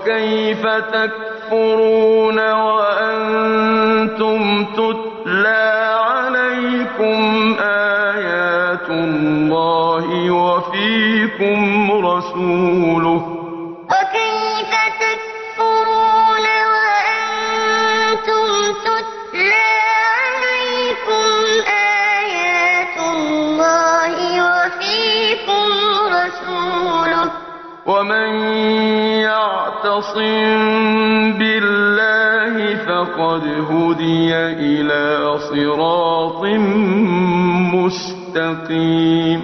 وكيف تكفرون وأنتم تتلى عليكم آيات الله وفيكم رسوله وكيف تكفرون وأنتم تتلى عليكم آيات الله وفيكم رسوله ومن يعتصم بالله فقد هدي إلى صراط مستقيم